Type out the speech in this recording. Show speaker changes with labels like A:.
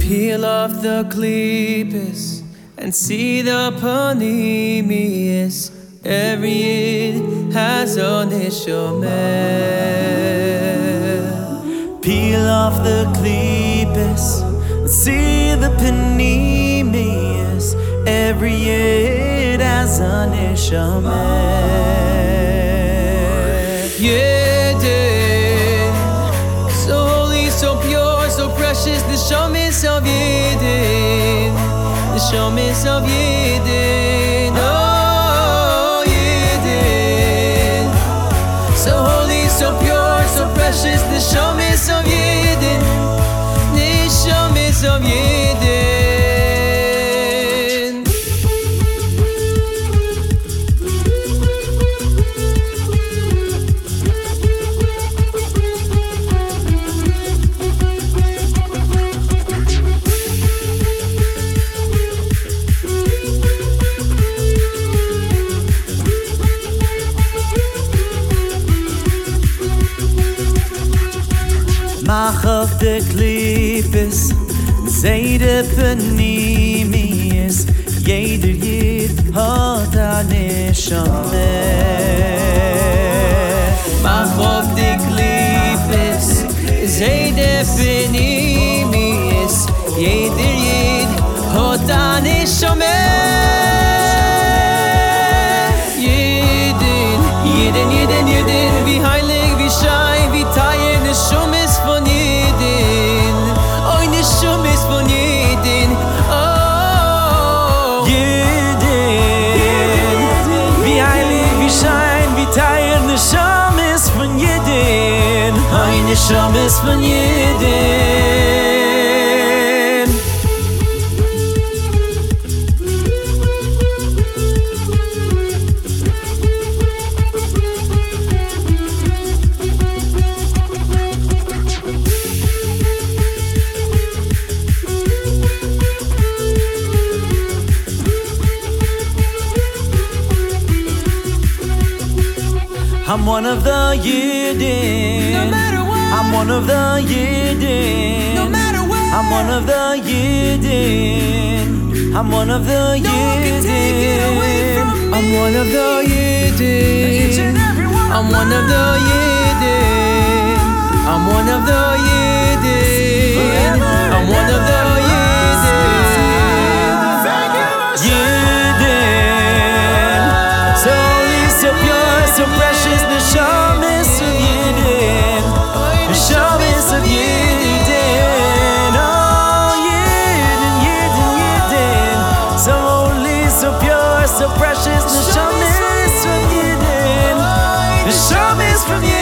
A: Peel off the klippes and see the pnimius. Every Yid has on a neshama.
B: Peel off the klippes see the pnimius. Every Yid has a neshama.
A: Yidden, so holy, so pure, so precious, the shamis of Yidden, the shamis of Yidden, so holy, so pure, so precious, the show of
B: mach auf de klippes zeide penimi is jeder jed hat a neshame
A: mach auf de klippes zeide penimi is jeder jed hat
B: a neshame I'm one of the Yidden.
A: No matter.
B: I'm one of the Yidden.
A: No matter what.
B: I'm one of the Yidden. I'm one of the
A: No one can take it away
B: Yidden. I'm one of the Yidden. I'm one of the Yidden. I'm one of the Yidden. I'm one of the Yidden. Yidden. So holy, so pure, so precious, the shamis the shamis from Yidden. The shamis from Yidden.